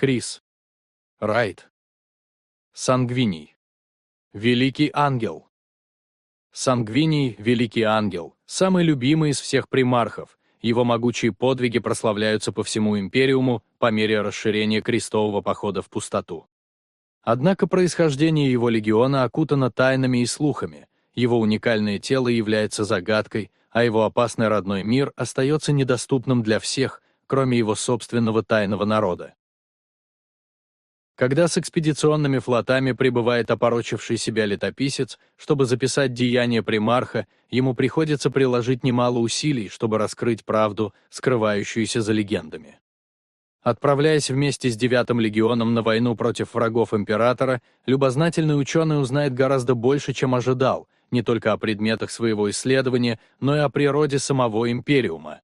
Крис. Райт. Сангвиний. Великий ангел. Сангвиний, великий ангел, самый любимый из всех примархов, его могучие подвиги прославляются по всему Империуму по мере расширения крестового похода в пустоту. Однако происхождение его легиона окутано тайнами и слухами, его уникальное тело является загадкой, а его опасный родной мир остается недоступным для всех, кроме его собственного тайного народа. Когда с экспедиционными флотами прибывает опорочивший себя летописец, чтобы записать деяния примарха, ему приходится приложить немало усилий, чтобы раскрыть правду, скрывающуюся за легендами. Отправляясь вместе с девятым легионом на войну против врагов императора, любознательный ученый узнает гораздо больше, чем ожидал, не только о предметах своего исследования, но и о природе самого Империума.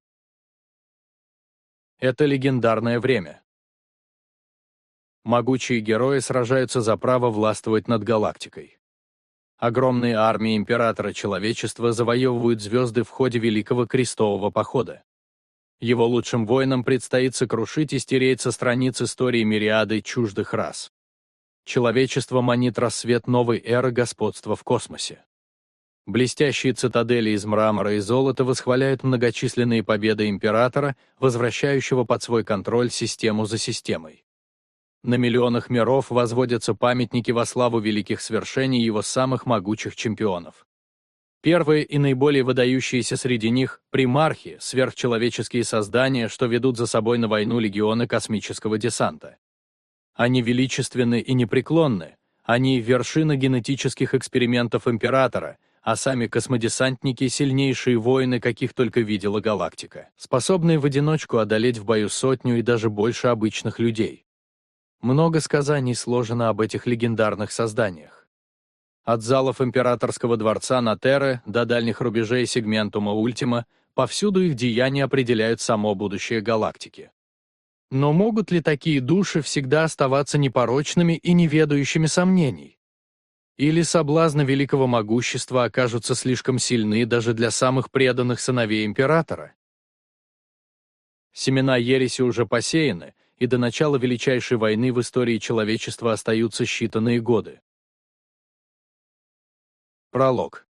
Это легендарное время. Могучие герои сражаются за право властвовать над галактикой. Огромные армии императора человечества завоевывают звезды в ходе Великого Крестового Похода. Его лучшим воинам предстоит сокрушить и стереть со страниц истории мириады чуждых рас. Человечество манит рассвет новой эры господства в космосе. Блестящие цитадели из мрамора и золота восхваляют многочисленные победы императора, возвращающего под свой контроль систему за системой. На миллионах миров возводятся памятники во славу великих свершений его самых могучих чемпионов. Первые и наиболее выдающиеся среди них — примархи, сверхчеловеческие создания, что ведут за собой на войну легионы космического десанта. Они величественны и непреклонны, они — вершина генетических экспериментов Императора, а сами космодесантники — сильнейшие воины, каких только видела галактика, способные в одиночку одолеть в бою сотню и даже больше обычных людей. Много сказаний сложено об этих легендарных созданиях. От залов императорского дворца на Терре до дальних рубежей сегментума Ультима, повсюду их деяния определяют само будущее галактики. Но могут ли такие души всегда оставаться непорочными и неведающими сомнений? Или соблазны великого могущества окажутся слишком сильны даже для самых преданных сыновей императора? Семена ереси уже посеяны, и до начала величайшей войны в истории человечества остаются считанные годы. Пролог.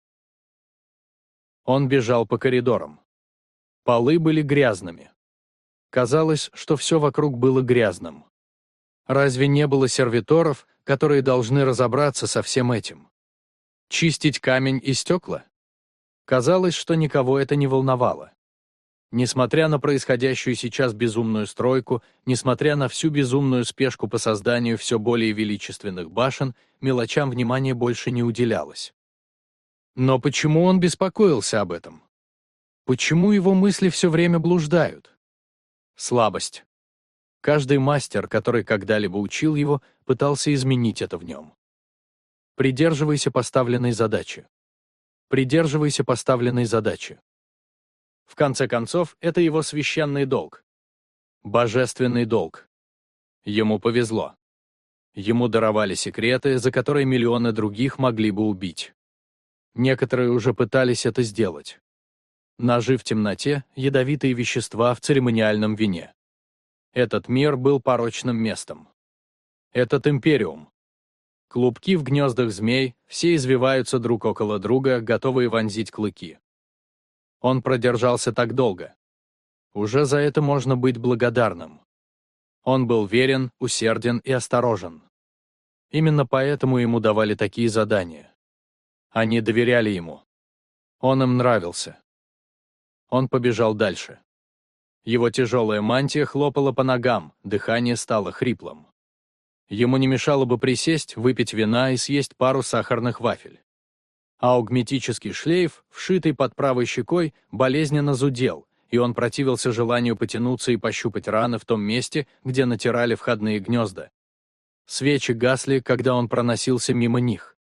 Он бежал по коридорам. Полы были грязными. Казалось, что все вокруг было грязным. Разве не было сервиторов, которые должны разобраться со всем этим? Чистить камень и стекла? Казалось, что никого это не волновало. Несмотря на происходящую сейчас безумную стройку, несмотря на всю безумную спешку по созданию все более величественных башен, мелочам внимания больше не уделялось. Но почему он беспокоился об этом? Почему его мысли все время блуждают? Слабость. Каждый мастер, который когда-либо учил его, пытался изменить это в нем. Придерживайся поставленной задачи. Придерживайся поставленной задачи. В конце концов, это его священный долг. Божественный долг. Ему повезло. Ему даровали секреты, за которые миллионы других могли бы убить. Некоторые уже пытались это сделать. Ножи в темноте, ядовитые вещества в церемониальном вине. Этот мир был порочным местом. Этот империум. Клубки в гнездах змей, все извиваются друг около друга, готовые вонзить клыки. Он продержался так долго. Уже за это можно быть благодарным. Он был верен, усерден и осторожен. Именно поэтому ему давали такие задания. Они доверяли ему. Он им нравился. Он побежал дальше. Его тяжелая мантия хлопала по ногам, дыхание стало хриплым. Ему не мешало бы присесть, выпить вина и съесть пару сахарных вафель. Аугметический шлейф, вшитый под правой щекой, болезненно зудел, и он противился желанию потянуться и пощупать раны в том месте, где натирали входные гнезда. Свечи гасли, когда он проносился мимо них.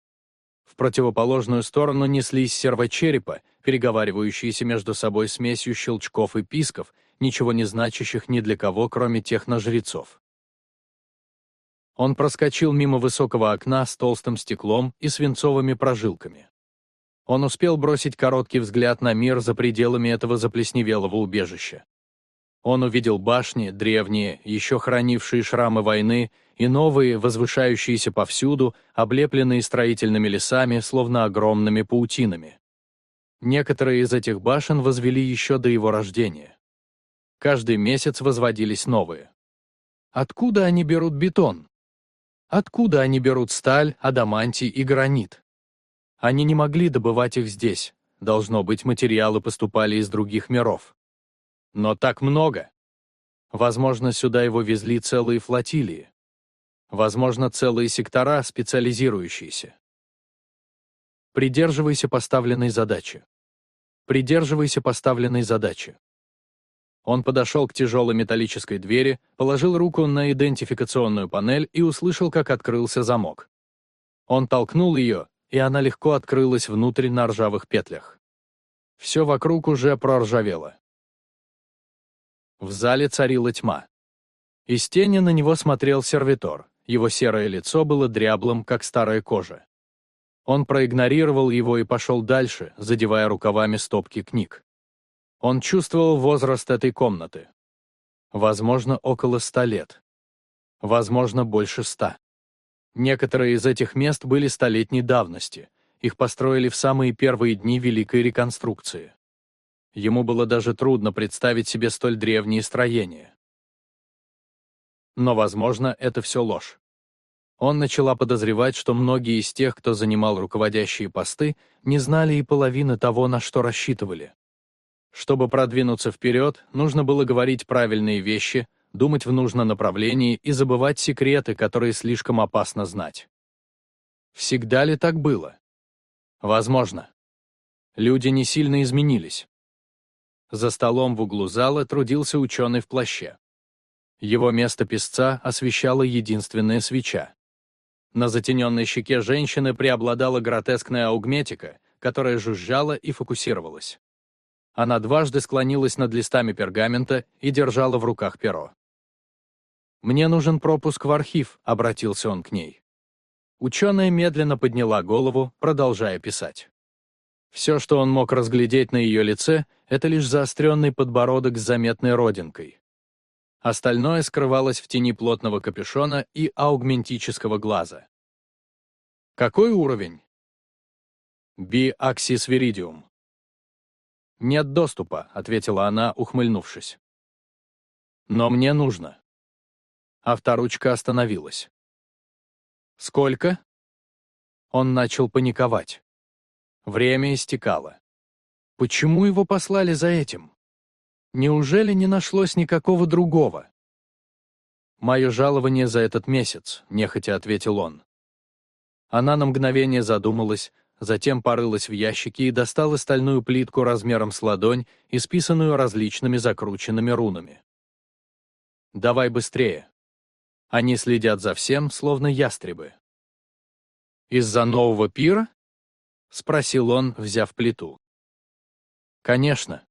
В противоположную сторону неслись сервочерепа, переговаривающиеся между собой смесью щелчков и писков, ничего не значащих ни для кого, кроме техножрецов. Он проскочил мимо высокого окна с толстым стеклом и свинцовыми прожилками. Он успел бросить короткий взгляд на мир за пределами этого заплесневелого убежища. Он увидел башни, древние, еще хранившие шрамы войны, и новые, возвышающиеся повсюду, облепленные строительными лесами, словно огромными паутинами. Некоторые из этих башен возвели еще до его рождения. Каждый месяц возводились новые. Откуда они берут бетон? Откуда они берут сталь, адамантий и гранит? Они не могли добывать их здесь. Должно быть, материалы поступали из других миров. Но так много. Возможно, сюда его везли целые флотилии. Возможно, целые сектора, специализирующиеся. Придерживайся поставленной задачи. Придерживайся поставленной задачи. Он подошел к тяжелой металлической двери, положил руку на идентификационную панель и услышал, как открылся замок. Он толкнул ее, и она легко открылась внутрь на ржавых петлях. Все вокруг уже проржавело. В зале царила тьма. Из тени на него смотрел сервитор, его серое лицо было дряблым, как старая кожа. Он проигнорировал его и пошел дальше, задевая рукавами стопки книг. Он чувствовал возраст этой комнаты. Возможно, около ста лет. Возможно, больше ста. Некоторые из этих мест были столетней давности. Их построили в самые первые дни Великой реконструкции. Ему было даже трудно представить себе столь древние строения. Но, возможно, это все ложь. Он начала подозревать, что многие из тех, кто занимал руководящие посты, не знали и половины того, на что рассчитывали. Чтобы продвинуться вперед, нужно было говорить правильные вещи, думать в нужном направлении и забывать секреты, которые слишком опасно знать. Всегда ли так было? Возможно. Люди не сильно изменились. За столом в углу зала трудился ученый в плаще. Его место песца освещала единственная свеча. На затененной щеке женщины преобладала гротескная аугметика, которая жужжала и фокусировалась. Она дважды склонилась над листами пергамента и держала в руках перо. «Мне нужен пропуск в архив», — обратился он к ней. Ученая медленно подняла голову, продолжая писать. Все, что он мог разглядеть на ее лице, это лишь заостренный подбородок с заметной родинкой. Остальное скрывалось в тени плотного капюшона и аугментического глаза. Какой уровень? Би-аксис виридиум. «Нет доступа», — ответила она, ухмыльнувшись. «Но мне нужно». Авторучка остановилась. «Сколько?» Он начал паниковать. Время истекало. Почему его послали за этим? Неужели не нашлось никакого другого? «Мое жалование за этот месяц», — нехотя ответил он. Она на мгновение задумалась, затем порылась в ящике и достала стальную плитку размером с ладонь, исписанную различными закрученными рунами. «Давай быстрее». Они следят за всем, словно ястребы. «Из-за нового пира?» — спросил он, взяв плиту. «Конечно.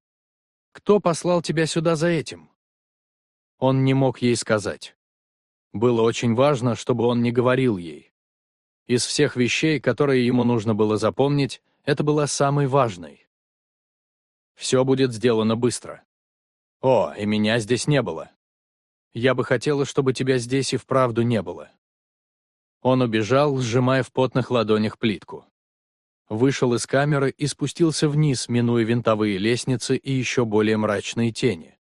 Кто послал тебя сюда за этим?» Он не мог ей сказать. Было очень важно, чтобы он не говорил ей. Из всех вещей, которые ему нужно было запомнить, это была самой важной. Все будет сделано быстро. О, и меня здесь не было. Я бы хотела, чтобы тебя здесь и вправду не было. Он убежал, сжимая в потных ладонях плитку вышел из камеры и спустился вниз, минуя винтовые лестницы и еще более мрачные тени.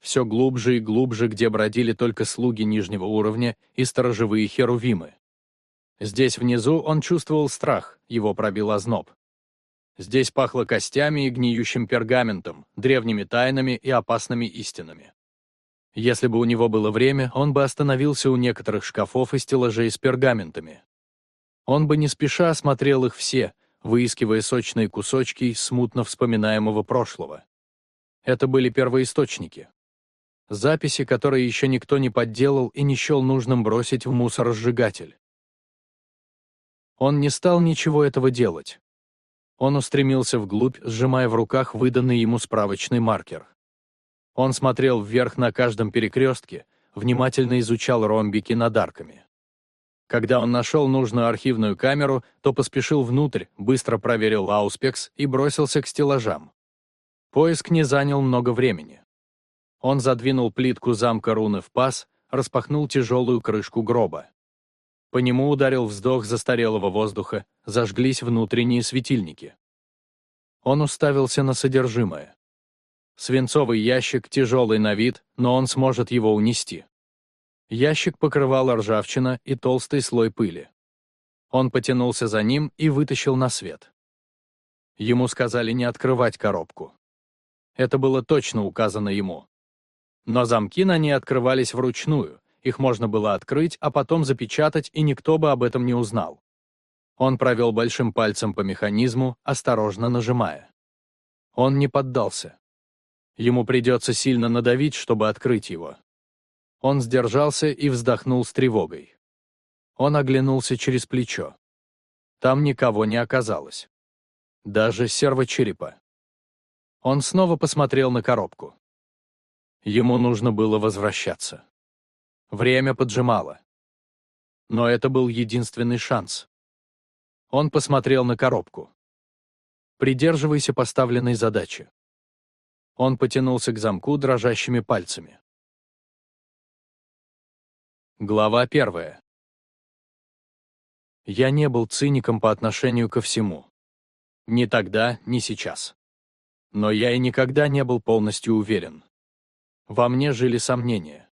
Все глубже и глубже, где бродили только слуги нижнего уровня и сторожевые херувимы. Здесь внизу он чувствовал страх, его пробил озноб. Здесь пахло костями и гниющим пергаментом, древними тайнами и опасными истинами. Если бы у него было время, он бы остановился у некоторых шкафов и стеллажей с пергаментами. Он бы не спеша осмотрел их все, выискивая сочные кусочки смутно вспоминаемого прошлого. Это были первоисточники. Записи, которые еще никто не подделал и не счел нужным бросить в мусоросжигатель. Он не стал ничего этого делать. Он устремился вглубь, сжимая в руках выданный ему справочный маркер. Он смотрел вверх на каждом перекрестке, внимательно изучал ромбики над арками. Когда он нашел нужную архивную камеру, то поспешил внутрь, быстро проверил ауспекс и бросился к стеллажам. Поиск не занял много времени. Он задвинул плитку замка руны в паз, распахнул тяжелую крышку гроба. По нему ударил вздох застарелого воздуха, зажглись внутренние светильники. Он уставился на содержимое. Свинцовый ящик, тяжелый на вид, но он сможет его унести. Ящик покрывал ржавчина и толстый слой пыли. Он потянулся за ним и вытащил на свет. Ему сказали не открывать коробку. Это было точно указано ему. Но замки на ней открывались вручную, их можно было открыть, а потом запечатать, и никто бы об этом не узнал. Он провел большим пальцем по механизму, осторожно нажимая. Он не поддался. Ему придется сильно надавить, чтобы открыть его. Он сдержался и вздохнул с тревогой. Он оглянулся через плечо. Там никого не оказалось. Даже сервочерепа. Он снова посмотрел на коробку. Ему нужно было возвращаться. Время поджимало. Но это был единственный шанс. Он посмотрел на коробку. Придерживайся поставленной задачи. Он потянулся к замку дрожащими пальцами. Глава первая. Я не был циником по отношению ко всему. Ни тогда, ни сейчас. Но я и никогда не был полностью уверен. Во мне жили сомнения.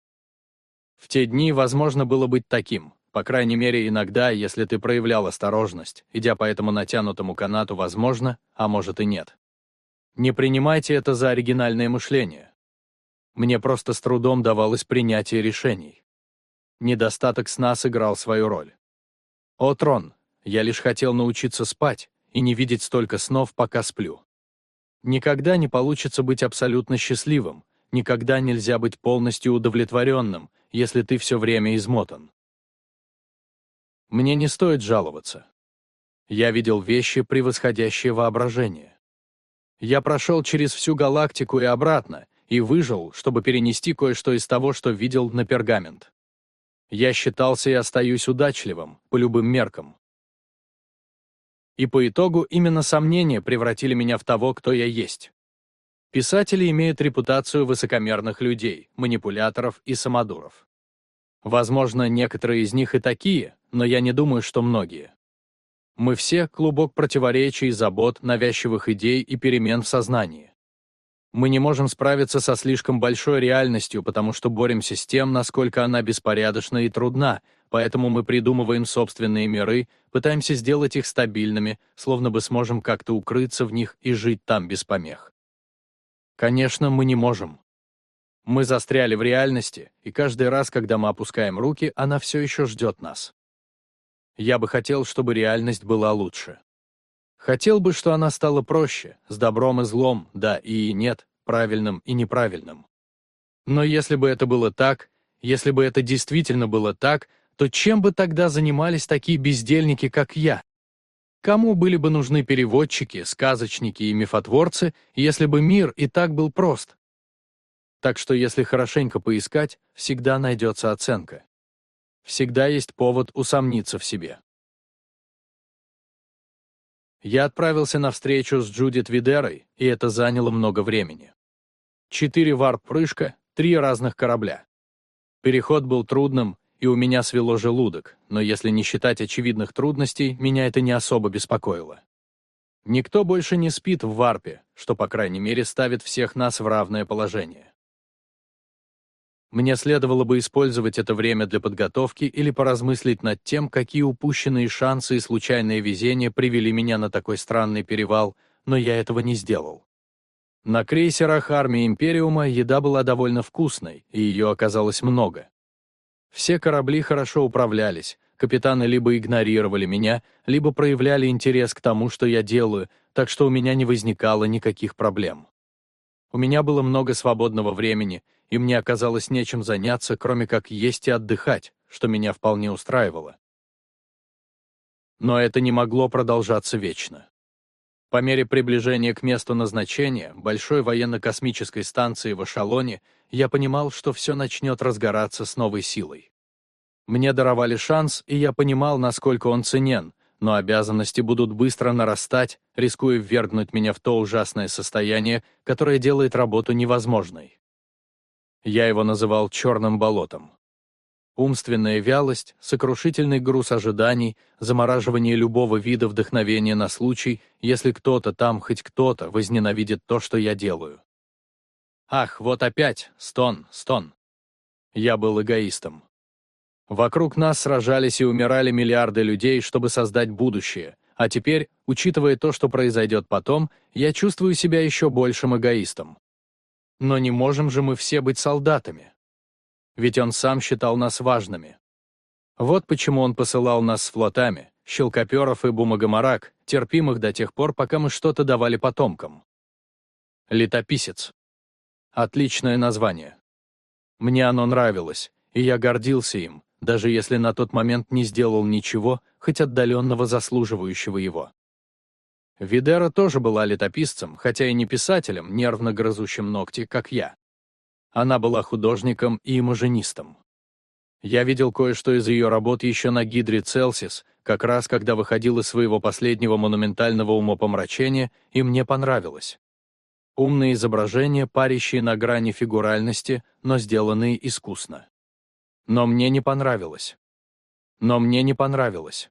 В те дни возможно было быть таким, по крайней мере иногда, если ты проявлял осторожность, идя по этому натянутому канату, возможно, а может и нет. Не принимайте это за оригинальное мышление. Мне просто с трудом давалось принятие решений. Недостаток сна сыграл свою роль. О, Трон, я лишь хотел научиться спать и не видеть столько снов, пока сплю. Никогда не получится быть абсолютно счастливым, никогда нельзя быть полностью удовлетворенным, если ты все время измотан. Мне не стоит жаловаться. Я видел вещи, превосходящие воображение. Я прошел через всю галактику и обратно, и выжил, чтобы перенести кое-что из того, что видел на пергамент. Я считался и остаюсь удачливым, по любым меркам. И по итогу именно сомнения превратили меня в того, кто я есть. Писатели имеют репутацию высокомерных людей, манипуляторов и самодуров. Возможно, некоторые из них и такие, но я не думаю, что многие. Мы все — клубок противоречий, забот, навязчивых идей и перемен в сознании. Мы не можем справиться со слишком большой реальностью, потому что боремся с тем, насколько она беспорядочна и трудна, поэтому мы придумываем собственные миры, пытаемся сделать их стабильными, словно бы сможем как-то укрыться в них и жить там без помех. Конечно, мы не можем. Мы застряли в реальности, и каждый раз, когда мы опускаем руки, она все еще ждет нас. Я бы хотел, чтобы реальность была лучше. Хотел бы, что она стала проще, с добром и злом, да и нет, правильным и неправильным. Но если бы это было так, если бы это действительно было так, то чем бы тогда занимались такие бездельники, как я? Кому были бы нужны переводчики, сказочники и мифотворцы, если бы мир и так был прост? Так что если хорошенько поискать, всегда найдется оценка. Всегда есть повод усомниться в себе. Я отправился на встречу с Джудит Видерой, и это заняло много времени. Четыре варп-прыжка, три разных корабля. Переход был трудным, и у меня свело желудок, но если не считать очевидных трудностей, меня это не особо беспокоило. Никто больше не спит в варпе, что, по крайней мере, ставит всех нас в равное положение. Мне следовало бы использовать это время для подготовки или поразмыслить над тем, какие упущенные шансы и случайное везение привели меня на такой странный перевал, но я этого не сделал. На крейсерах армии Империума еда была довольно вкусной, и ее оказалось много. Все корабли хорошо управлялись, капитаны либо игнорировали меня, либо проявляли интерес к тому, что я делаю, так что у меня не возникало никаких проблем. У меня было много свободного времени, и мне оказалось нечем заняться, кроме как есть и отдыхать, что меня вполне устраивало. Но это не могло продолжаться вечно. По мере приближения к месту назначения, большой военно-космической станции в Эшалоне, я понимал, что все начнет разгораться с новой силой. Мне даровали шанс, и я понимал, насколько он ценен, но обязанности будут быстро нарастать, рискуя ввергнуть меня в то ужасное состояние, которое делает работу невозможной. Я его называл «черным болотом». Умственная вялость, сокрушительный груз ожиданий, замораживание любого вида вдохновения на случай, если кто-то там, хоть кто-то, возненавидит то, что я делаю. Ах, вот опять, стон, стон. Я был эгоистом. Вокруг нас сражались и умирали миллиарды людей, чтобы создать будущее, а теперь, учитывая то, что произойдет потом, я чувствую себя еще большим эгоистом. Но не можем же мы все быть солдатами. Ведь он сам считал нас важными. Вот почему он посылал нас с флотами, щелкоперов и бумагомарак, терпимых до тех пор, пока мы что-то давали потомкам. Летописец. Отличное название. Мне оно нравилось, и я гордился им, даже если на тот момент не сделал ничего, хоть отдаленного заслуживающего его. Видера тоже была летописцем, хотя и не писателем, нервно грызущим ногти, как я. Она была художником и имажинистом. Я видел кое-что из ее работ еще на Гидре Целсис, как раз когда выходил из своего последнего монументального умопомрачения, и мне понравилось. Умные изображения, парящие на грани фигуральности, но сделанные искусно. Но мне не понравилось. Но мне не понравилось.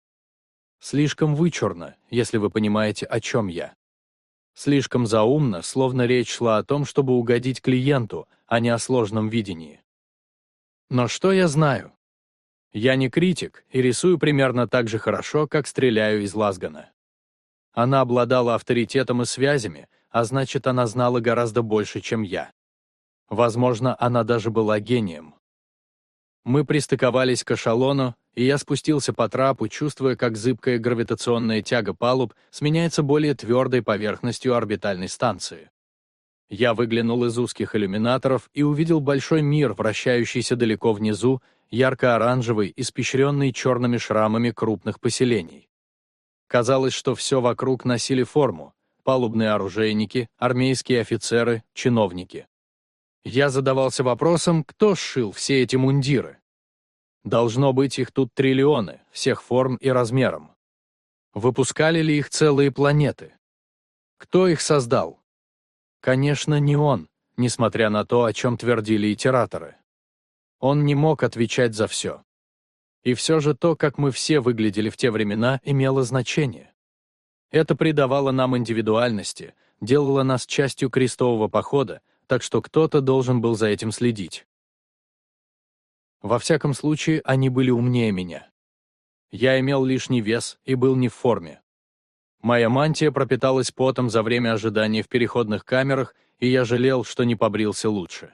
Слишком вычурно, если вы понимаете, о чем я. Слишком заумно, словно речь шла о том, чтобы угодить клиенту, а не о сложном видении. Но что я знаю? Я не критик и рисую примерно так же хорошо, как стреляю из лазгана. Она обладала авторитетом и связями, а значит, она знала гораздо больше, чем я. Возможно, она даже была гением. Мы пристыковались к эшелону, и я спустился по трапу, чувствуя, как зыбкая гравитационная тяга палуб сменяется более твердой поверхностью орбитальной станции. Я выглянул из узких иллюминаторов и увидел большой мир, вращающийся далеко внизу, ярко-оранжевый, испещренный черными шрамами крупных поселений. Казалось, что все вокруг носили форму — палубные оружейники, армейские офицеры, чиновники. Я задавался вопросом, кто сшил все эти мундиры. Должно быть, их тут триллионы, всех форм и размером. Выпускали ли их целые планеты? Кто их создал? Конечно, не он, несмотря на то, о чем твердили итераторы. Он не мог отвечать за все. И все же то, как мы все выглядели в те времена, имело значение. Это придавало нам индивидуальности, делало нас частью крестового похода, так что кто-то должен был за этим следить. Во всяком случае, они были умнее меня. Я имел лишний вес и был не в форме. Моя мантия пропиталась потом за время ожидания в переходных камерах, и я жалел, что не побрился лучше.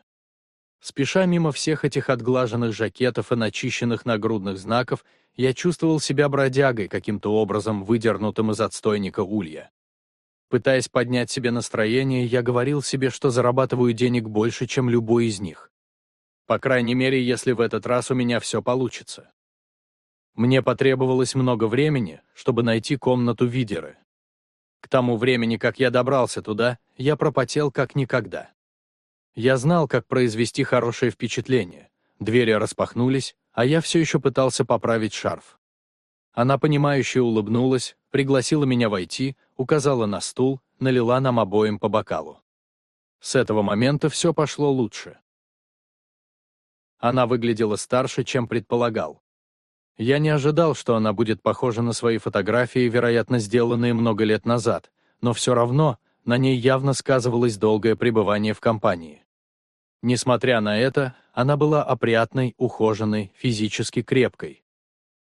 Спеша мимо всех этих отглаженных жакетов и начищенных нагрудных знаков, я чувствовал себя бродягой, каким-то образом выдернутым из отстойника улья. Пытаясь поднять себе настроение, я говорил себе, что зарабатываю денег больше, чем любой из них. По крайней мере, если в этот раз у меня все получится. Мне потребовалось много времени, чтобы найти комнату Видеры. К тому времени, как я добрался туда, я пропотел как никогда. Я знал, как произвести хорошее впечатление. Двери распахнулись, а я все еще пытался поправить шарф. Она понимающе улыбнулась, пригласила меня войти, указала на стул, налила нам обоим по бокалу. С этого момента все пошло лучше. Она выглядела старше, чем предполагал. Я не ожидал, что она будет похожа на свои фотографии, вероятно, сделанные много лет назад, но все равно на ней явно сказывалось долгое пребывание в компании. Несмотря на это, она была опрятной, ухоженной, физически крепкой.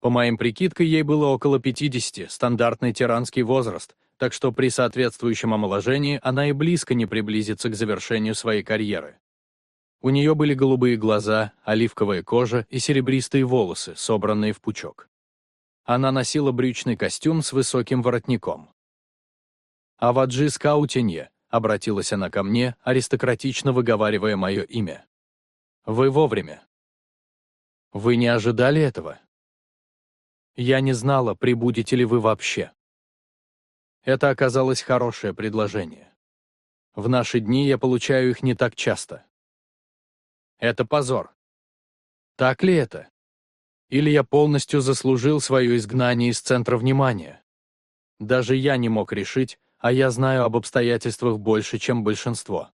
По моим прикидкам, ей было около 50, стандартный тиранский возраст, так что при соответствующем омоложении она и близко не приблизится к завершению своей карьеры. У нее были голубые глаза, оливковая кожа и серебристые волосы, собранные в пучок. Она носила брючный костюм с высоким воротником. «Аваджи Скаутинье», — обратилась она ко мне, аристократично выговаривая мое имя. «Вы вовремя». «Вы не ожидали этого?» Я не знала, прибудете ли вы вообще. Это оказалось хорошее предложение. В наши дни я получаю их не так часто. Это позор. Так ли это? Или я полностью заслужил свое изгнание из центра внимания? Даже я не мог решить, а я знаю об обстоятельствах больше, чем большинство.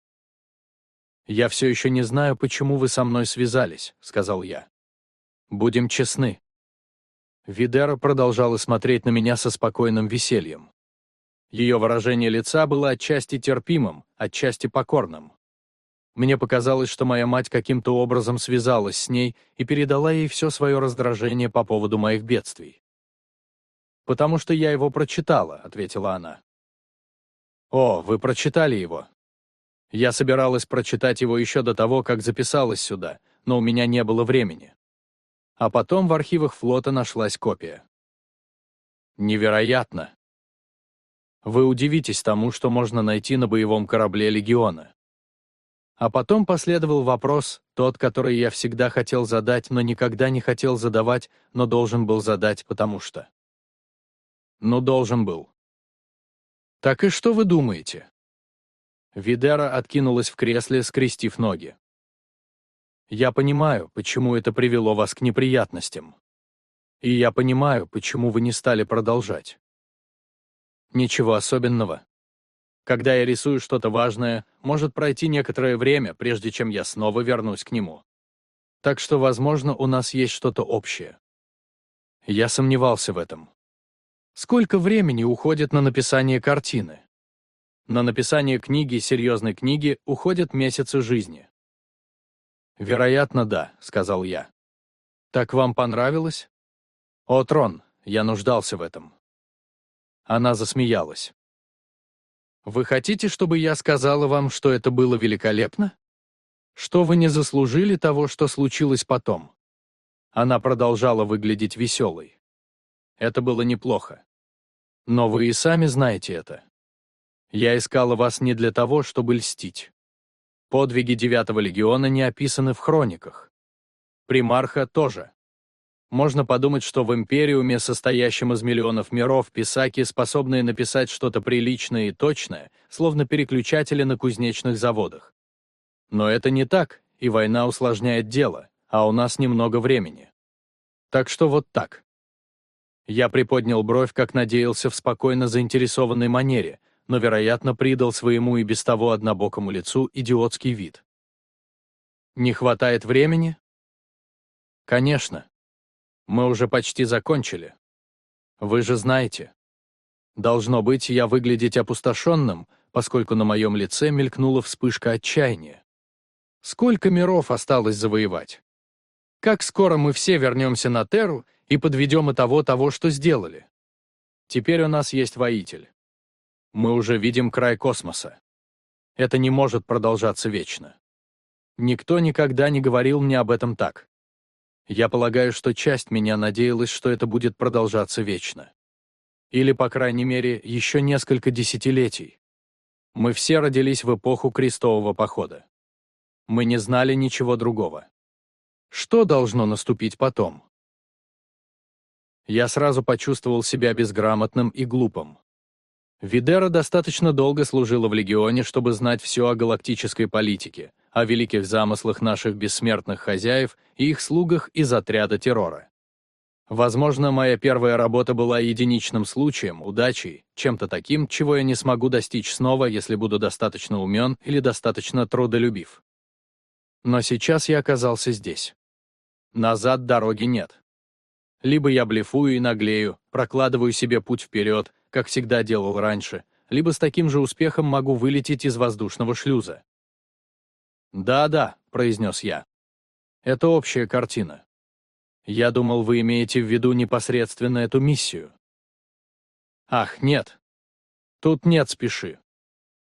«Я все еще не знаю, почему вы со мной связались», — сказал я. «Будем честны». Видера продолжала смотреть на меня со спокойным весельем. Ее выражение лица было отчасти терпимым, отчасти покорным. Мне показалось, что моя мать каким-то образом связалась с ней и передала ей все свое раздражение по поводу моих бедствий. «Потому что я его прочитала», — ответила она. «О, вы прочитали его?» Я собиралась прочитать его еще до того, как записалась сюда, но у меня не было времени. А потом в архивах флота нашлась копия. Невероятно. Вы удивитесь тому, что можно найти на боевом корабле Легиона. А потом последовал вопрос, тот, который я всегда хотел задать, но никогда не хотел задавать, но должен был задать, потому что... Ну, должен был. Так и что вы думаете? Видера откинулась в кресле, скрестив ноги. «Я понимаю, почему это привело вас к неприятностям. И я понимаю, почему вы не стали продолжать. Ничего особенного. Когда я рисую что-то важное, может пройти некоторое время, прежде чем я снова вернусь к нему. Так что, возможно, у нас есть что-то общее. Я сомневался в этом. Сколько времени уходит на написание картины? На написание книги, серьезной книги, уходят месяцы жизни. «Вероятно, да», — сказал я. «Так вам понравилось?» «О, Трон, я нуждался в этом». Она засмеялась. «Вы хотите, чтобы я сказала вам, что это было великолепно? Что вы не заслужили того, что случилось потом?» Она продолжала выглядеть веселой. Это было неплохо. Но вы и сами знаете это. Я искала вас не для того, чтобы льстить. Подвиги Девятого легиона не описаны в хрониках. Примарха тоже. Можно подумать, что в Империуме, состоящем из миллионов миров, писаки, способные написать что-то приличное и точное, словно переключатели на кузнечных заводах. Но это не так, и война усложняет дело, а у нас немного времени. Так что вот так. Я приподнял бровь, как надеялся, в спокойно заинтересованной манере, но, вероятно, придал своему и без того однобокому лицу идиотский вид. «Не хватает времени?» «Конечно. Мы уже почти закончили. Вы же знаете. Должно быть, я выглядеть опустошенным, поскольку на моем лице мелькнула вспышка отчаяния. Сколько миров осталось завоевать? Как скоро мы все вернемся на Терру и подведем и того, того, что сделали? Теперь у нас есть воитель. Мы уже видим край космоса. Это не может продолжаться вечно. Никто никогда не говорил мне об этом так. Я полагаю, что часть меня надеялась, что это будет продолжаться вечно. Или, по крайней мере, еще несколько десятилетий. Мы все родились в эпоху крестового похода. Мы не знали ничего другого. Что должно наступить потом? Я сразу почувствовал себя безграмотным и глупым. Видера достаточно долго служила в Легионе, чтобы знать все о галактической политике, о великих замыслах наших бессмертных хозяев и их слугах из отряда террора. Возможно, моя первая работа была единичным случаем, удачей, чем-то таким, чего я не смогу достичь снова, если буду достаточно умен или достаточно трудолюбив. Но сейчас я оказался здесь. Назад дороги нет. Либо я блефую и наглею, прокладываю себе путь вперед, как всегда делал раньше, либо с таким же успехом могу вылететь из воздушного шлюза. «Да-да», — произнес я. «Это общая картина. Я думал, вы имеете в виду непосредственно эту миссию». «Ах, нет. Тут нет спеши.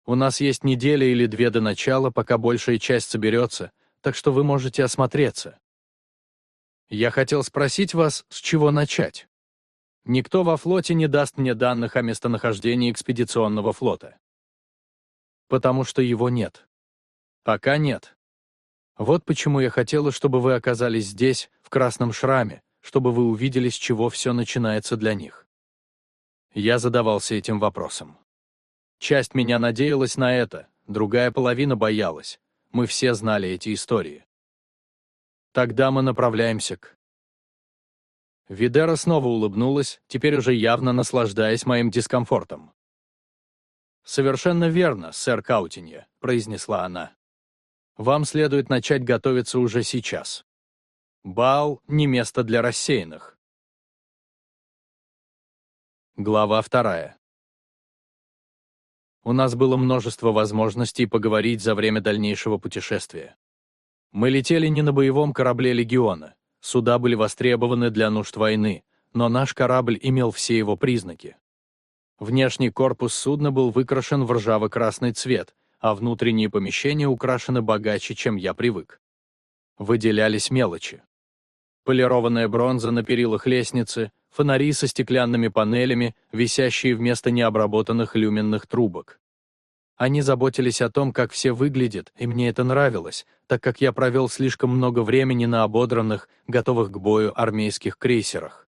У нас есть неделя или две до начала, пока большая часть соберется, так что вы можете осмотреться. Я хотел спросить вас, с чего начать?» Никто во флоте не даст мне данных о местонахождении экспедиционного флота. Потому что его нет. Пока нет. Вот почему я хотела, чтобы вы оказались здесь, в красном шраме, чтобы вы увидели, с чего все начинается для них. Я задавался этим вопросом. Часть меня надеялась на это, другая половина боялась. Мы все знали эти истории. Тогда мы направляемся к Видера снова улыбнулась, теперь уже явно наслаждаясь моим дискомфортом. «Совершенно верно, сэр Каутинье», — произнесла она. Вам следует начать готовиться уже сейчас. Баал — не место для рассеянных. Глава вторая. У нас было множество возможностей поговорить за время дальнейшего путешествия. Мы летели не на боевом корабле «Легиона». Суда были востребованы для нужд войны, но наш корабль имел все его признаки. Внешний корпус судна был выкрашен в ржаво-красный цвет, а внутренние помещения украшены богаче, чем я привык. Выделялись мелочи. Полированная бронза на перилах лестницы, фонари со стеклянными панелями, висящие вместо необработанных люменных трубок. Они заботились о том, как все выглядят, и мне это нравилось, так как я провел слишком много времени на ободранных, готовых к бою армейских крейсерах.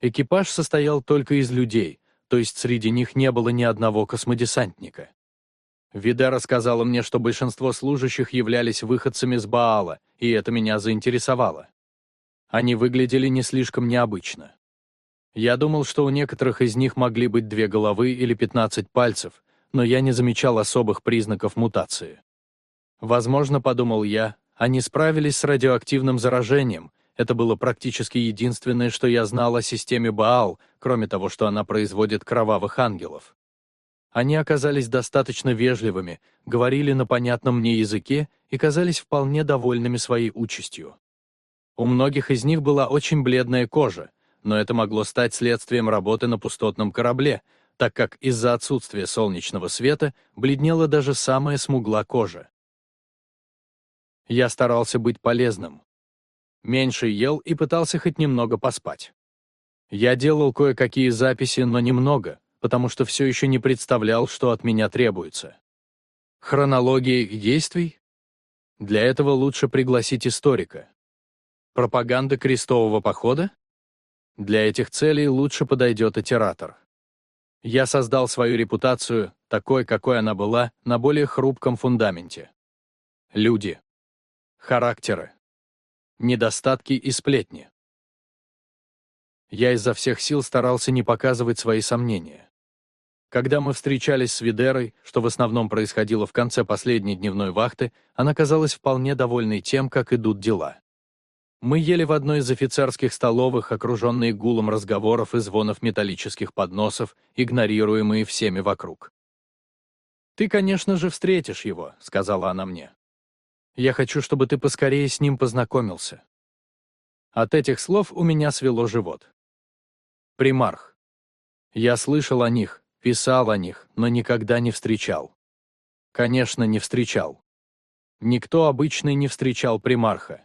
Экипаж состоял только из людей, то есть среди них не было ни одного космодесантника. Вида рассказала мне, что большинство служащих являлись выходцами с Баала, и это меня заинтересовало. Они выглядели не слишком необычно. Я думал, что у некоторых из них могли быть две головы или 15 пальцев, но я не замечал особых признаков мутации. Возможно, подумал я, они справились с радиоактивным заражением, это было практически единственное, что я знал о системе Баал, кроме того, что она производит кровавых ангелов. Они оказались достаточно вежливыми, говорили на понятном мне языке и казались вполне довольными своей участью. У многих из них была очень бледная кожа, но это могло стать следствием работы на пустотном корабле, так как из-за отсутствия солнечного света бледнела даже самая смугла кожа. Я старался быть полезным. Меньше ел и пытался хоть немного поспать. Я делал кое-какие записи, но немного, потому что все еще не представлял, что от меня требуется. Хронология действий? Для этого лучше пригласить историка. Пропаганда крестового похода? Для этих целей лучше подойдет итератор. Я создал свою репутацию, такой, какой она была, на более хрупком фундаменте. Люди. Характеры. Недостатки и сплетни. Я изо всех сил старался не показывать свои сомнения. Когда мы встречались с Видерой, что в основном происходило в конце последней дневной вахты, она казалась вполне довольной тем, как идут дела. Мы ели в одной из офицерских столовых, окруженные гулом разговоров и звонов металлических подносов, игнорируемые всеми вокруг. «Ты, конечно же, встретишь его», — сказала она мне. «Я хочу, чтобы ты поскорее с ним познакомился». От этих слов у меня свело живот. Примарх. Я слышал о них, Писал о них, но никогда не встречал. Конечно, не встречал. Никто обычный не встречал примарха.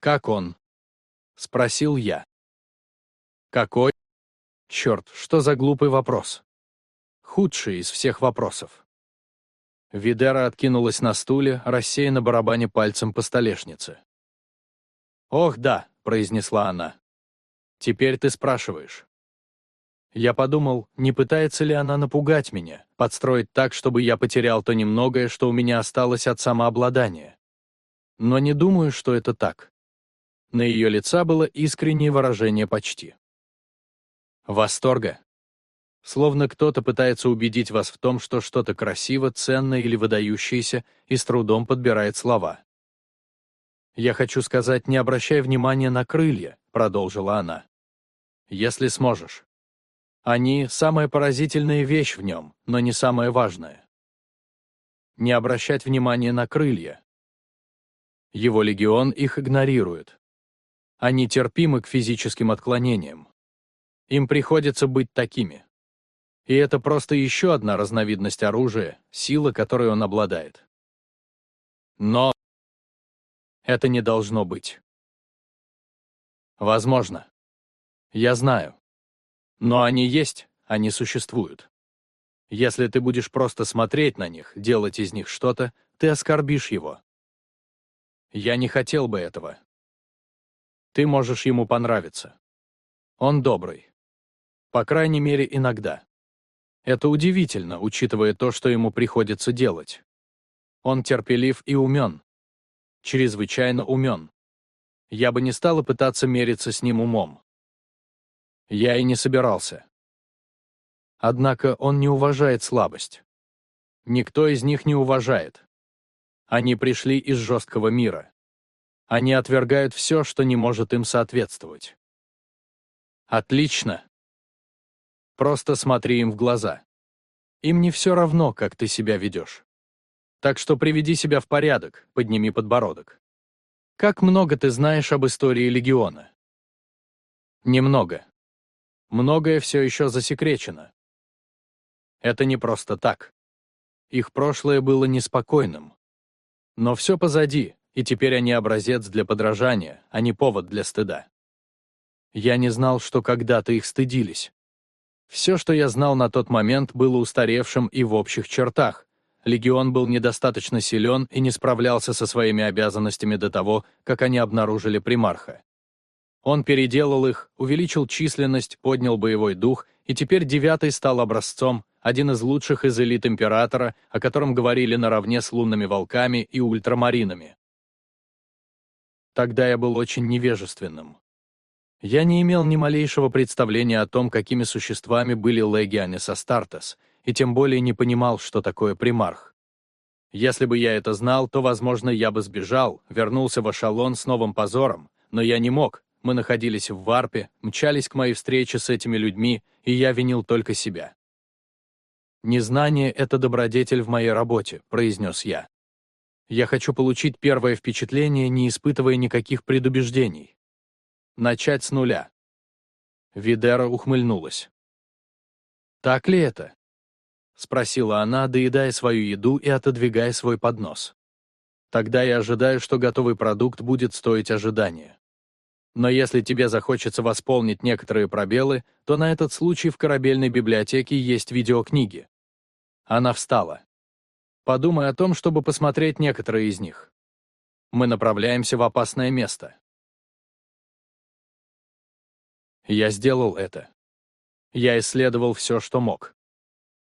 «Как он?» — спросил я. «Какой?» Черт, что за глупый вопрос? Худший из всех вопросов. Видера откинулась на стуле, рассеянно барабаня пальцем по столешнице. «Ох, да», — произнесла она. «Теперь ты спрашиваешь». Я подумал, не пытается ли она напугать меня, подстроить так, чтобы я потерял то немногое, что у меня осталось от самообладания. Но не думаю, что это так. На ее лица было искреннее выражение почти. Восторга. Словно кто-то пытается убедить вас в том, что что-то красиво, ценно или выдающееся, и с трудом подбирает слова. «Я хочу сказать, не обращай внимания на крылья», — продолжила она. «Если сможешь». Они — самая поразительная вещь в нем, но не самая важная. Не обращать внимания на крылья. Его легион их игнорирует. Они терпимы к физическим отклонениям. Им приходится быть такими. И это просто еще одна разновидность оружия, сила, которой он обладает. Но это не должно быть. Возможно. Я знаю. Но они есть, они существуют. Если ты будешь просто смотреть на них, делать из них что-то, ты оскорбишь его. Я не хотел бы этого. Ты можешь ему понравиться. Он добрый. По крайней мере, иногда. Это удивительно, учитывая то, что ему приходится делать. Он терпелив и умен. Чрезвычайно умен. Я бы не стала пытаться мериться с ним умом. Я и не собирался. Однако он не уважает слабость. Никто из них не уважает. Они пришли из жесткого мира. Они отвергают все, что не может им соответствовать. Отлично. Просто смотри им в глаза. Им не все равно, как ты себя ведешь. Так что приведи себя в порядок, подними подбородок. Как много ты знаешь об истории Легиона? Немного. Многое все еще засекречено. Это не просто так. Их прошлое было неспокойным. Но все позади, и теперь они образец для подражания, а не повод для стыда. Я не знал, что когда-то их стыдились. Все, что я знал на тот момент, было устаревшим и в общих чертах, легион был недостаточно силен и не справлялся со своими обязанностями до того, как они обнаружили примарха. Он переделал их, увеличил численность, поднял боевой дух, и теперь девятый стал образцом, один из лучших из элит Императора, о котором говорили наравне с лунными волками и ультрамаринами. Тогда я был очень невежественным. Я не имел ни малейшего представления о том, какими существами были Легианес Астартес, и тем более не понимал, что такое примарх. Если бы я это знал, то, возможно, я бы сбежал, вернулся в эшелон с новым позором, но я не мог. Мы находились в варпе, мчались к моей встрече с этими людьми, и я винил только себя. «Незнание — это добродетель в моей работе», — произнес я. «Я хочу получить первое впечатление, не испытывая никаких предубеждений. Начать с нуля». Видера ухмыльнулась. «Так ли это?» — спросила она, доедая свою еду и отодвигая свой поднос. «Тогда я ожидаю, что готовый продукт будет стоить ожидания. Но если тебе захочется восполнить некоторые пробелы, то на этот случай в корабельной библиотеке есть видеокниги». Она встала. «Подумай о том, чтобы посмотреть некоторые из них. Мы направляемся в опасное место». Я сделал это. Я исследовал все, что мог.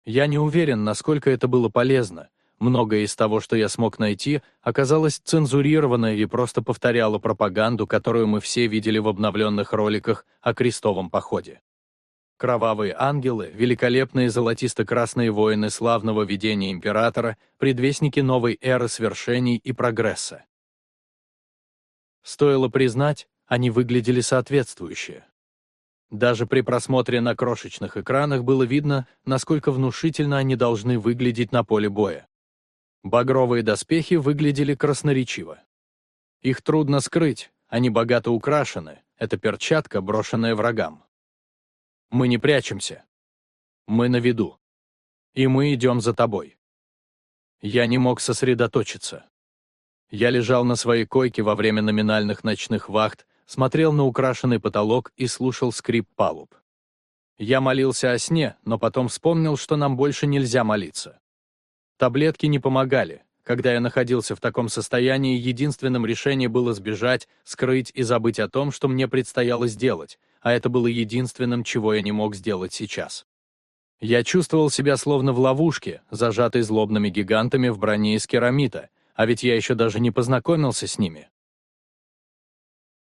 Я не уверен, насколько это было полезно. Многое из того, что я смог найти, оказалось цензурировано и просто повторяло пропаганду, которую мы все видели в обновленных роликах о крестовом походе. Кровавые ангелы, великолепные золотисто-красные воины славного видения императора, предвестники новой эры свершений и прогресса. Стоило признать, они выглядели соответствующе. Даже при просмотре на крошечных экранах было видно, насколько внушительно они должны выглядеть на поле боя. Багровые доспехи выглядели красноречиво. Их трудно скрыть, они богато украшены, это перчатка, брошенная врагам. Мы не прячемся. Мы на виду. И мы идем за тобой. Я не мог сосредоточиться. Я лежал на своей койке во время номинальных ночных вахт, смотрел на украшенный потолок и слушал скрип палуб. Я молился о сне, но потом вспомнил, что нам больше нельзя молиться. Таблетки не помогали. Когда я находился в таком состоянии, единственным решением было сбежать, скрыть и забыть о том, что мне предстояло сделать, а это было единственным, чего я не мог сделать сейчас. Я чувствовал себя словно в ловушке, зажатой злобными гигантами в броне из керамита, а ведь я еще даже не познакомился с ними.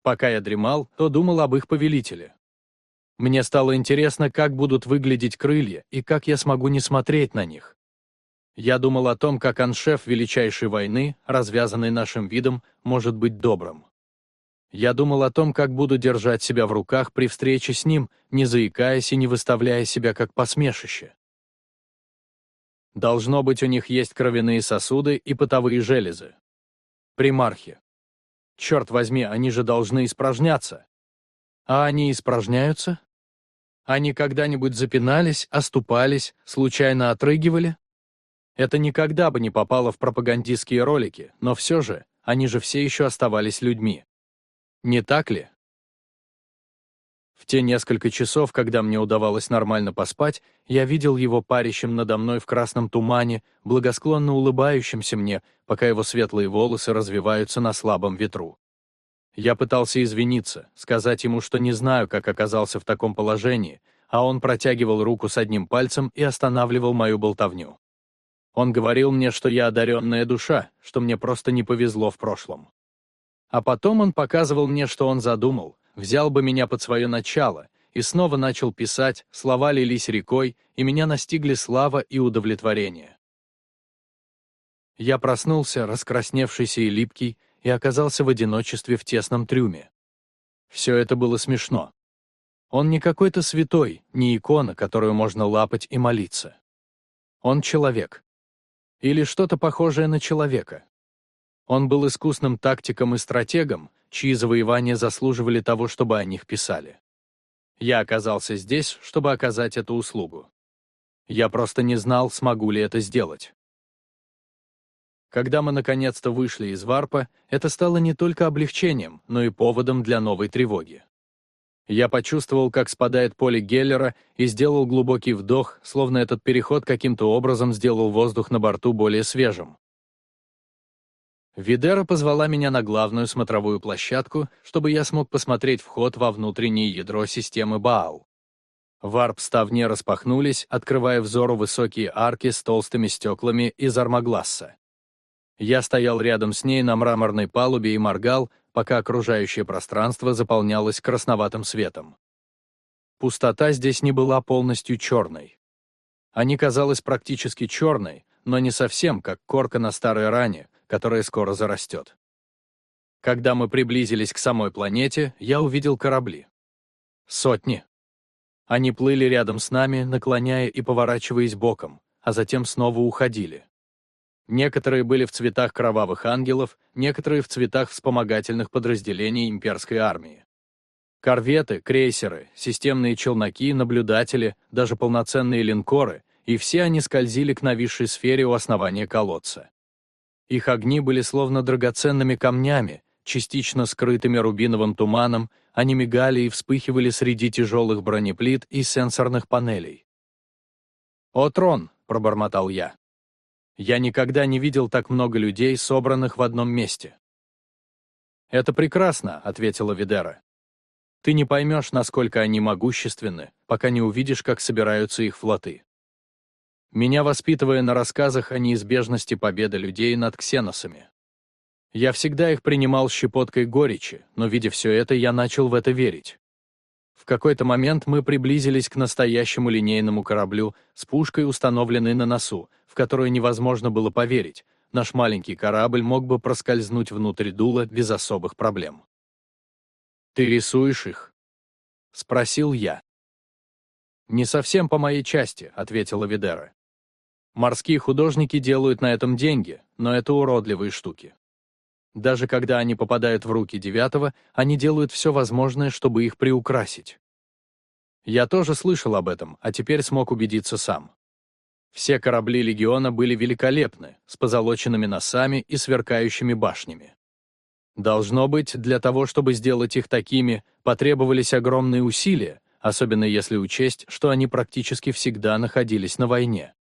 Пока я дремал, то думал об их повелителе. Мне стало интересно, как будут выглядеть крылья и как я смогу не смотреть на них. Я думал о том, как аншеф величайшей войны, развязанный нашим видом, может быть добрым. Я думал о том, как буду держать себя в руках при встрече с ним, не заикаясь и не выставляя себя как посмешище. Должно быть, у них есть кровяные сосуды и потовые железы. Примархи. Черт возьми, они же должны испражняться. А они испражняются? Они когда-нибудь запинались, оступались, случайно отрыгивали? Это никогда бы не попало в пропагандистские ролики, но все же, они же все еще оставались людьми. Не так ли? В те несколько часов, когда мне удавалось нормально поспать, я видел его парящим надо мной в красном тумане, благосклонно улыбающимся мне, пока его светлые волосы развиваются на слабом ветру. Я пытался извиниться, сказать ему, что не знаю, как оказался в таком положении, а он протягивал руку с одним пальцем и останавливал мою болтовню. Он говорил мне, что я одаренная душа, что мне просто не повезло в прошлом. А потом он показывал мне, что он задумал, взял бы меня под свое начало, и снова начал писать, слова лились рекой, и меня настигли слава и удовлетворение. Я проснулся, раскрасневшийся и липкий, и оказался в одиночестве в тесном трюме. Все это было смешно. Он не какой-то святой, не икона, которую можно лапать и молиться. Он человек. Или что-то похожее на человека. Он был искусным тактиком и стратегом, чьи завоевания заслуживали того, чтобы о них писали. Я оказался здесь, чтобы оказать эту услугу. Я просто не знал, смогу ли это сделать. Когда мы наконец-то вышли из варпа, это стало не только облегчением, но и поводом для новой тревоги. Я почувствовал, как спадает поле Геллера, и сделал глубокий вдох, словно этот переход каким-то образом сделал воздух на борту более свежим. Видера позвала меня на главную смотровую площадку, чтобы я смог посмотреть вход во внутреннее ядро системы Баал. Варп-ставни распахнулись, открывая взору высокие арки с толстыми стеклами из армогласса. Я стоял рядом с ней на мраморной палубе и моргал, пока окружающее пространство заполнялось красноватым светом. Пустота здесь не была полностью черной. Они казалась практически черной, но не совсем, как корка на старой ране, которая скоро зарастет. Когда мы приблизились к самой планете, я увидел корабли. Сотни. Они плыли рядом с нами, наклоняя и поворачиваясь боком, а затем снова уходили. Некоторые были в цветах кровавых ангелов, некоторые в цветах вспомогательных подразделений имперской армии. Корветы, крейсеры, системные челноки, наблюдатели, даже полноценные линкоры, и все они скользили к нависшей сфере у основания колодца. Их огни были словно драгоценными камнями, частично скрытыми рубиновым туманом, они мигали и вспыхивали среди тяжелых бронеплит и сенсорных панелей. «О, трон!» — пробормотал я. «Я никогда не видел так много людей, собранных в одном месте». «Это прекрасно», — ответила Видера. «Ты не поймешь, насколько они могущественны, пока не увидишь, как собираются их флоты» меня воспитывая на рассказах о неизбежности победы людей над ксеносами. Я всегда их принимал щепоткой горечи, но, видя все это, я начал в это верить. В какой-то момент мы приблизились к настоящему линейному кораблю с пушкой, установленной на носу, в которую невозможно было поверить. Наш маленький корабль мог бы проскользнуть внутрь дула без особых проблем. «Ты рисуешь их?» — спросил я. «Не совсем по моей части», — ответила Видера. Морские художники делают на этом деньги, но это уродливые штуки. Даже когда они попадают в руки девятого, они делают все возможное, чтобы их приукрасить. Я тоже слышал об этом, а теперь смог убедиться сам. Все корабли Легиона были великолепны, с позолоченными носами и сверкающими башнями. Должно быть, для того, чтобы сделать их такими, потребовались огромные усилия, особенно если учесть, что они практически всегда находились на войне.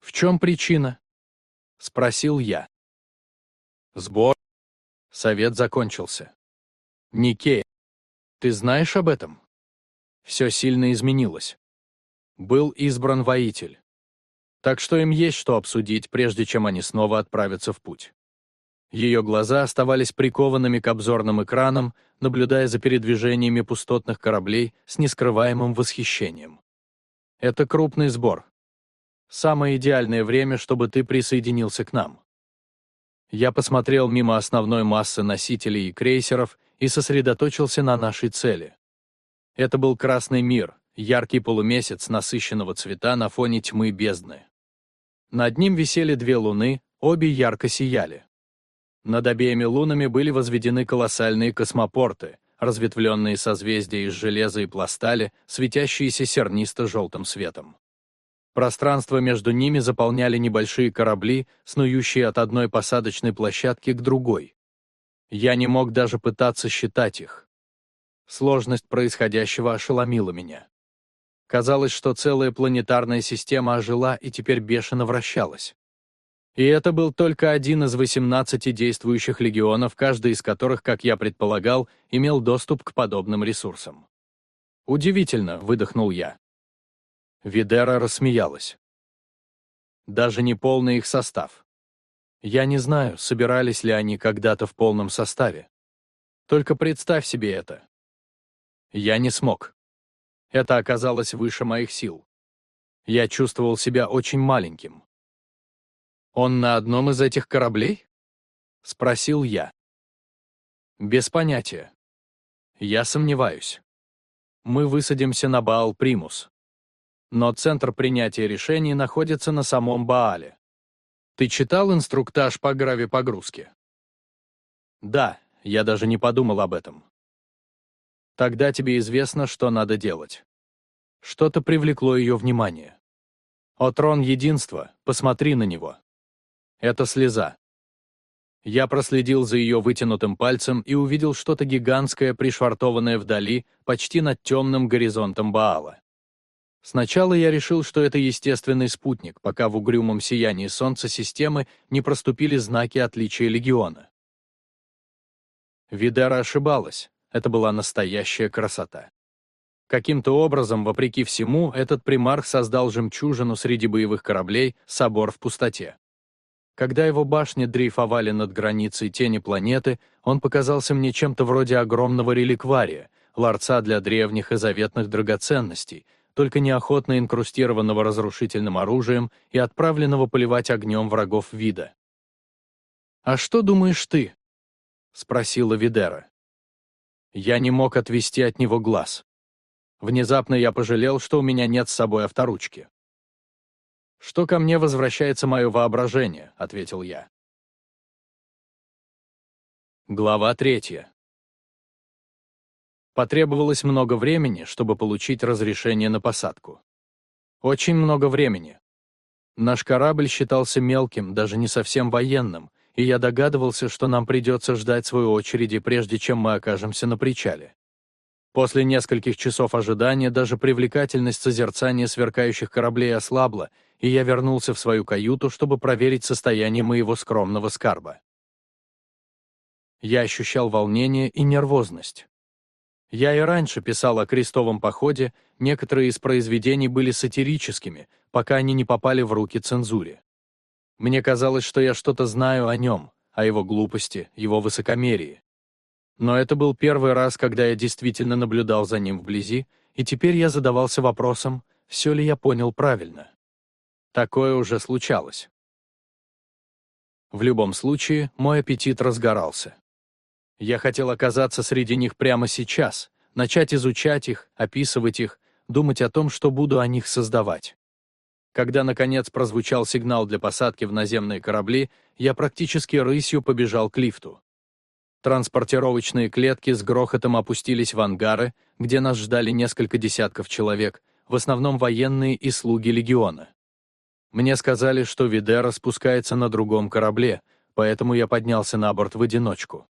«В чем причина?» — спросил я. «Сбор». Совет закончился. «Никей, ты знаешь об этом?» Все сильно изменилось. Был избран воитель. Так что им есть что обсудить, прежде чем они снова отправятся в путь. Ее глаза оставались прикованными к обзорным экранам, наблюдая за передвижениями пустотных кораблей с нескрываемым восхищением. Это крупный сбор, Самое идеальное время, чтобы ты присоединился к нам. Я посмотрел мимо основной массы носителей и крейсеров и сосредоточился на нашей цели. Это был Красный мир, яркий полумесяц насыщенного цвета на фоне тьмы бездны. Над ним висели две луны, обе ярко сияли. Над обеими лунами были возведены колоссальные космопорты, разветвленные созвездия из железа и пластали, светящиеся сернисто-желтым светом. Пространство между ними заполняли небольшие корабли, снующие от одной посадочной площадки к другой. Я не мог даже пытаться считать их. Сложность происходящего ошеломила меня. Казалось, что целая планетарная система ожила и теперь бешено вращалась. И это был только один из 18 действующих легионов, каждый из которых, как я предполагал, имел доступ к подобным ресурсам. «Удивительно», — выдохнул я. Видера рассмеялась. Даже не полный их состав. Я не знаю, собирались ли они когда-то в полном составе. Только представь себе это. Я не смог. Это оказалось выше моих сил. Я чувствовал себя очень маленьким. Он на одном из этих кораблей? Спросил я. Без понятия. Я сомневаюсь. Мы высадимся на Баал Примус. Но центр принятия решений находится на самом Баале. Ты читал инструктаж по гравипогрузке? Да, я даже не подумал об этом. Тогда тебе известно, что надо делать. Что-то привлекло ее внимание. «О, трон единства, посмотри на него». Это слеза. Я проследил за ее вытянутым пальцем и увидел что-то гигантское, пришвартованное вдали, почти над темным горизонтом Баала. Сначала я решил, что это естественный спутник, пока в угрюмом сиянии Солнца системы не проступили знаки отличия легиона. Видера ошибалась. Это была настоящая красота. Каким-то образом, вопреки всему, этот примарх создал жемчужину среди боевых кораблей «Собор в пустоте». Когда его башни дрейфовали над границей тени планеты, он показался мне чем-то вроде огромного реликвария, ларца для древних и заветных драгоценностей, только неохотно инкрустированного разрушительным оружием и отправленного поливать огнем врагов вида. «А что думаешь ты?» — спросила Видера. Я не мог отвести от него глаз. Внезапно я пожалел, что у меня нет с собой авторучки. «Что ко мне возвращается мое воображение», — ответил я. Глава третья. Потребовалось много времени, чтобы получить разрешение на посадку. Очень много времени. Наш корабль считался мелким, даже не совсем военным, и я догадывался, что нам придется ждать своей очереди, прежде чем мы окажемся на причале. После нескольких часов ожидания даже привлекательность созерцания сверкающих кораблей ослабла, и я вернулся в свою каюту, чтобы проверить состояние моего скромного скарба. Я ощущал волнение и нервозность. Я и раньше писал о крестовом походе, некоторые из произведений были сатирическими, пока они не попали в руки цензуре. Мне казалось, что я что-то знаю о нем, о его глупости, его высокомерии. Но это был первый раз, когда я действительно наблюдал за ним вблизи, и теперь я задавался вопросом, все ли я понял правильно. Такое уже случалось. В любом случае, мой аппетит разгорался. Я хотел оказаться среди них прямо сейчас, начать изучать их, описывать их, думать о том, что буду о них создавать. Когда, наконец, прозвучал сигнал для посадки в наземные корабли, я практически рысью побежал к лифту. Транспортировочные клетки с грохотом опустились в ангары, где нас ждали несколько десятков человек, в основном военные и слуги легиона. Мне сказали, что Видера спускается на другом корабле, поэтому я поднялся на борт в одиночку.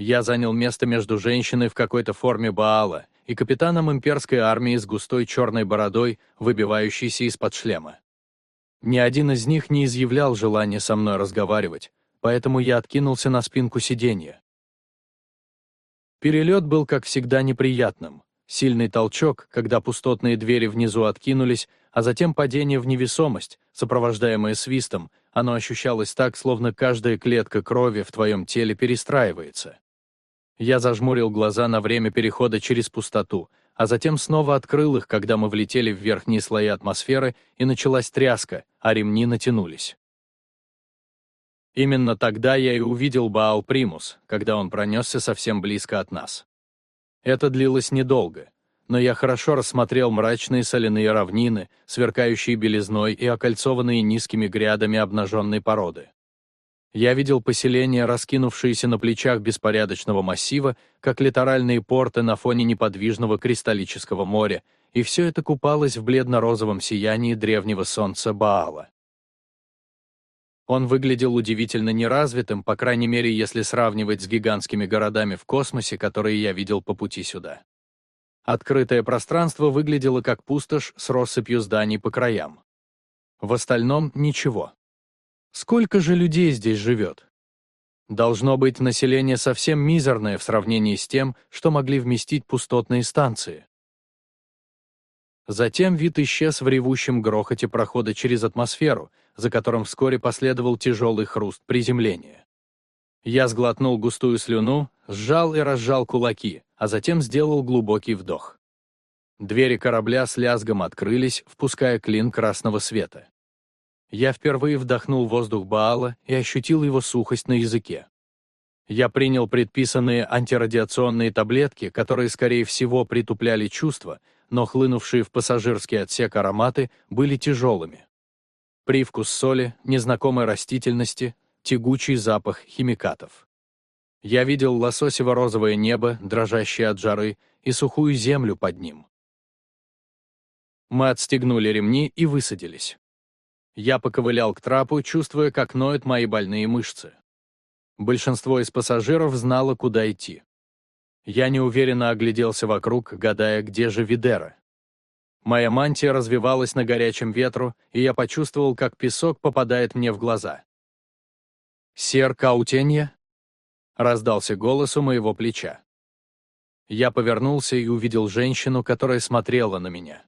Я занял место между женщиной в какой-то форме Баала и капитаном имперской армии с густой черной бородой, выбивающейся из-под шлема. Ни один из них не изъявлял желания со мной разговаривать, поэтому я откинулся на спинку сиденья. Перелет был, как всегда, неприятным. Сильный толчок, когда пустотные двери внизу откинулись, а затем падение в невесомость, сопровождаемое свистом, оно ощущалось так, словно каждая клетка крови в твоем теле перестраивается. Я зажмурил глаза на время перехода через пустоту, а затем снова открыл их, когда мы влетели в верхние слои атмосферы, и началась тряска, а ремни натянулись. Именно тогда я и увидел Баал Примус, когда он пронесся совсем близко от нас. Это длилось недолго, но я хорошо рассмотрел мрачные соляные равнины, сверкающие белизной и окольцованные низкими грядами обнаженной породы. Я видел поселения, раскинувшиеся на плечах беспорядочного массива, как литоральные порты на фоне неподвижного кристаллического моря, и все это купалось в бледно-розовом сиянии древнего солнца Баала. Он выглядел удивительно неразвитым, по крайней мере, если сравнивать с гигантскими городами в космосе, которые я видел по пути сюда. Открытое пространство выглядело как пустошь с россыпью зданий по краям. В остальном — ничего. Сколько же людей здесь живет? Должно быть, население совсем мизерное в сравнении с тем, что могли вместить пустотные станции. Затем вид исчез в ревущем грохоте прохода через атмосферу, за которым вскоре последовал тяжелый хруст приземления. Я сглотнул густую слюну, сжал и разжал кулаки, а затем сделал глубокий вдох. Двери корабля с лязгом открылись, впуская клин красного света. Я впервые вдохнул воздух Баала и ощутил его сухость на языке. Я принял предписанные антирадиационные таблетки, которые, скорее всего, притупляли чувства, но хлынувшие в пассажирский отсек ароматы были тяжелыми. Привкус соли, незнакомой растительности, тягучий запах химикатов. Я видел лососево-розовое небо, дрожащее от жары, и сухую землю под ним. Мы отстегнули ремни и высадились. Я поковылял к трапу, чувствуя, как ноют мои больные мышцы. Большинство из пассажиров знало, куда идти. Я неуверенно огляделся вокруг, гадая, где же Видера. Моя мантия развивалась на горячем ветру, и я почувствовал, как песок попадает мне в глаза. «Сер Каутенья?» — раздался голос у моего плеча. Я повернулся и увидел женщину, которая смотрела на меня.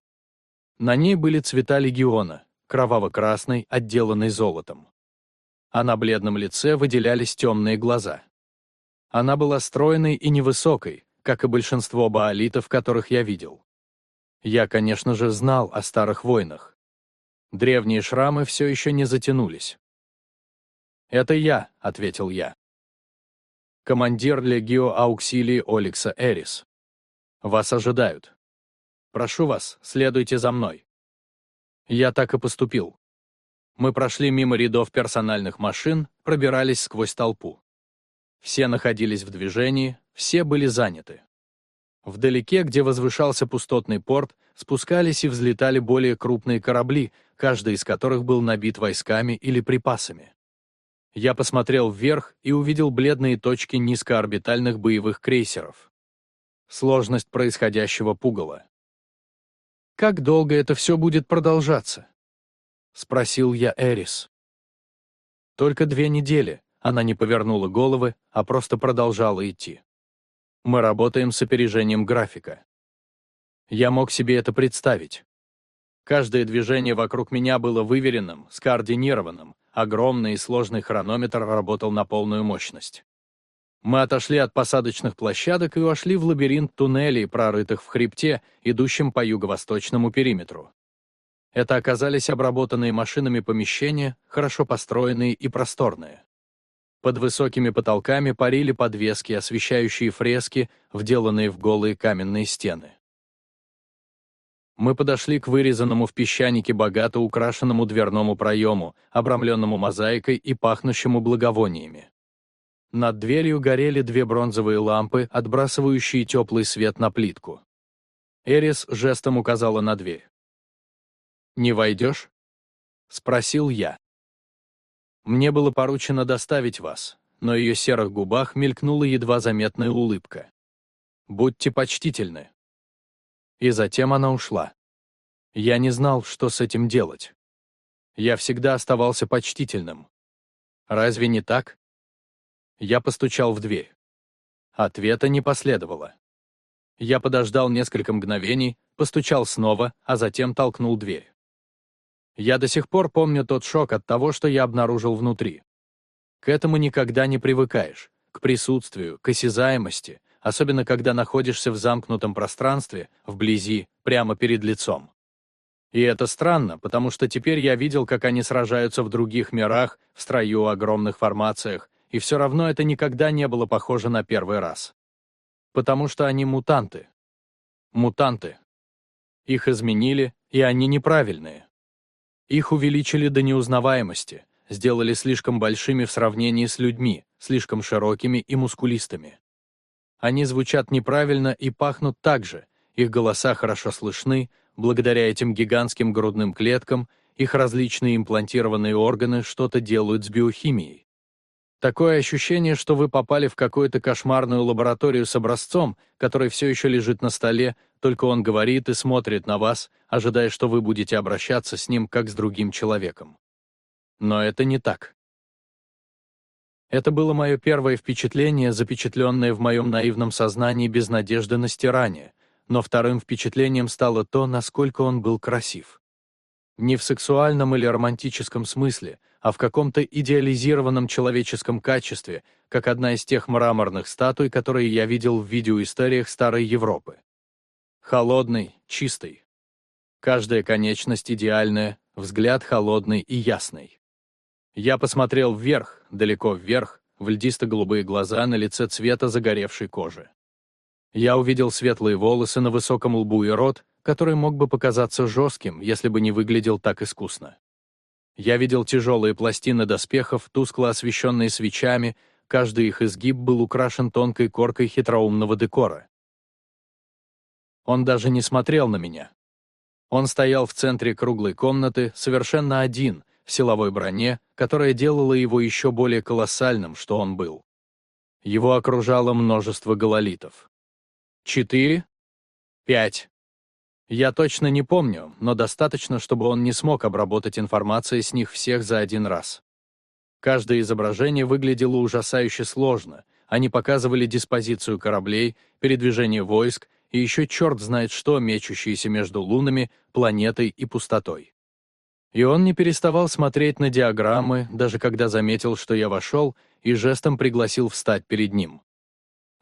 На ней были цвета легиона, кроваво-красный, отделанный золотом. А на бледном лице выделялись темные глаза. Она была стройной и невысокой, как и большинство баалитов, которых я видел. Я, конечно же, знал о старых войнах. Древние шрамы все еще не затянулись. «Это я», — ответил я. «Командир Легио Ауксилии Оликса Эрис. Вас ожидают. Прошу вас, следуйте за мной». Я так и поступил. Мы прошли мимо рядов персональных машин, пробирались сквозь толпу. Все находились в движении, все были заняты. Вдалеке, где возвышался пустотный порт, спускались и взлетали более крупные корабли, каждый из которых был набит войсками или припасами. Я посмотрел вверх и увидел бледные точки низкоорбитальных боевых крейсеров. Сложность происходящего пугала. «Как долго это все будет продолжаться?» — спросил я Эрис. «Только две недели», — она не повернула головы, а просто продолжала идти. «Мы работаем с опережением графика». Я мог себе это представить. Каждое движение вокруг меня было выверенным, скоординированным, огромный и сложный хронометр работал на полную мощность. Мы отошли от посадочных площадок и вошли в лабиринт туннелей, прорытых в хребте, идущем по юго-восточному периметру. Это оказались обработанные машинами помещения, хорошо построенные и просторные. Под высокими потолками парили подвески, освещающие фрески, вделанные в голые каменные стены. Мы подошли к вырезанному в песчанике богато украшенному дверному проему, обрамленному мозаикой и пахнущему благовониями. Над дверью горели две бронзовые лампы, отбрасывающие теплый свет на плитку. Эрис жестом указала на дверь. «Не войдешь?» — спросил я. Мне было поручено доставить вас, но ее серых губах мелькнула едва заметная улыбка. «Будьте почтительны». И затем она ушла. Я не знал, что с этим делать. Я всегда оставался почтительным. Разве не так? Я постучал в дверь. Ответа не последовало. Я подождал несколько мгновений, постучал снова, а затем толкнул дверь. Я до сих пор помню тот шок от того, что я обнаружил внутри. К этому никогда не привыкаешь, к присутствию, к осязаемости, особенно когда находишься в замкнутом пространстве, вблизи, прямо перед лицом. И это странно, потому что теперь я видел, как они сражаются в других мирах, в строю огромных формациях, и все равно это никогда не было похоже на первый раз. Потому что они мутанты. Мутанты. Их изменили, и они неправильные. Их увеличили до неузнаваемости, сделали слишком большими в сравнении с людьми, слишком широкими и мускулистыми. Они звучат неправильно и пахнут так же, их голоса хорошо слышны, благодаря этим гигантским грудным клеткам, их различные имплантированные органы что-то делают с биохимией. Такое ощущение, что вы попали в какую-то кошмарную лабораторию с образцом, который все еще лежит на столе, только он говорит и смотрит на вас, ожидая, что вы будете обращаться с ним как с другим человеком. Но это не так. Это было мое первое впечатление, запечатленное в моем наивном сознании без надежды на стирание, но вторым впечатлением стало то, насколько он был красив. Не в сексуальном или романтическом смысле — а в каком-то идеализированном человеческом качестве, как одна из тех мраморных статуй, которые я видел в видеоисториях Старой Европы. Холодный, чистый. Каждая конечность идеальная, взгляд холодный и ясный. Я посмотрел вверх, далеко вверх, в льдисто-голубые глаза на лице цвета загоревшей кожи. Я увидел светлые волосы на высоком лбу и рот, который мог бы показаться жестким, если бы не выглядел так искусно. Я видел тяжелые пластины доспехов, тускло освещенные свечами, каждый их изгиб был украшен тонкой коркой хитроумного декора. Он даже не смотрел на меня. Он стоял в центре круглой комнаты, совершенно один, в силовой броне, которая делала его еще более колоссальным, что он был. Его окружало множество гололитов. Четыре? Пять. Я точно не помню, но достаточно, чтобы он не смог обработать информацию с них всех за один раз. Каждое изображение выглядело ужасающе сложно. Они показывали диспозицию кораблей, передвижение войск и еще черт знает что, мечущиеся между лунами, планетой и пустотой. И он не переставал смотреть на диаграммы, даже когда заметил, что я вошел, и жестом пригласил встать перед ним.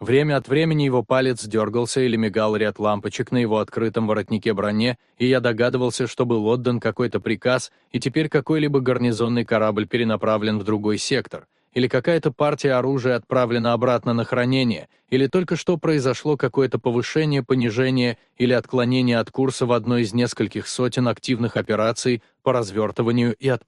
Время от времени его палец дергался или мигал ряд лампочек на его открытом воротнике броне, и я догадывался, что был отдан какой-то приказ, и теперь какой-либо гарнизонный корабль перенаправлен в другой сектор, или какая-то партия оружия отправлена обратно на хранение, или только что произошло какое-то повышение, понижение или отклонение от курса в одной из нескольких сотен активных операций по развертыванию и отправлению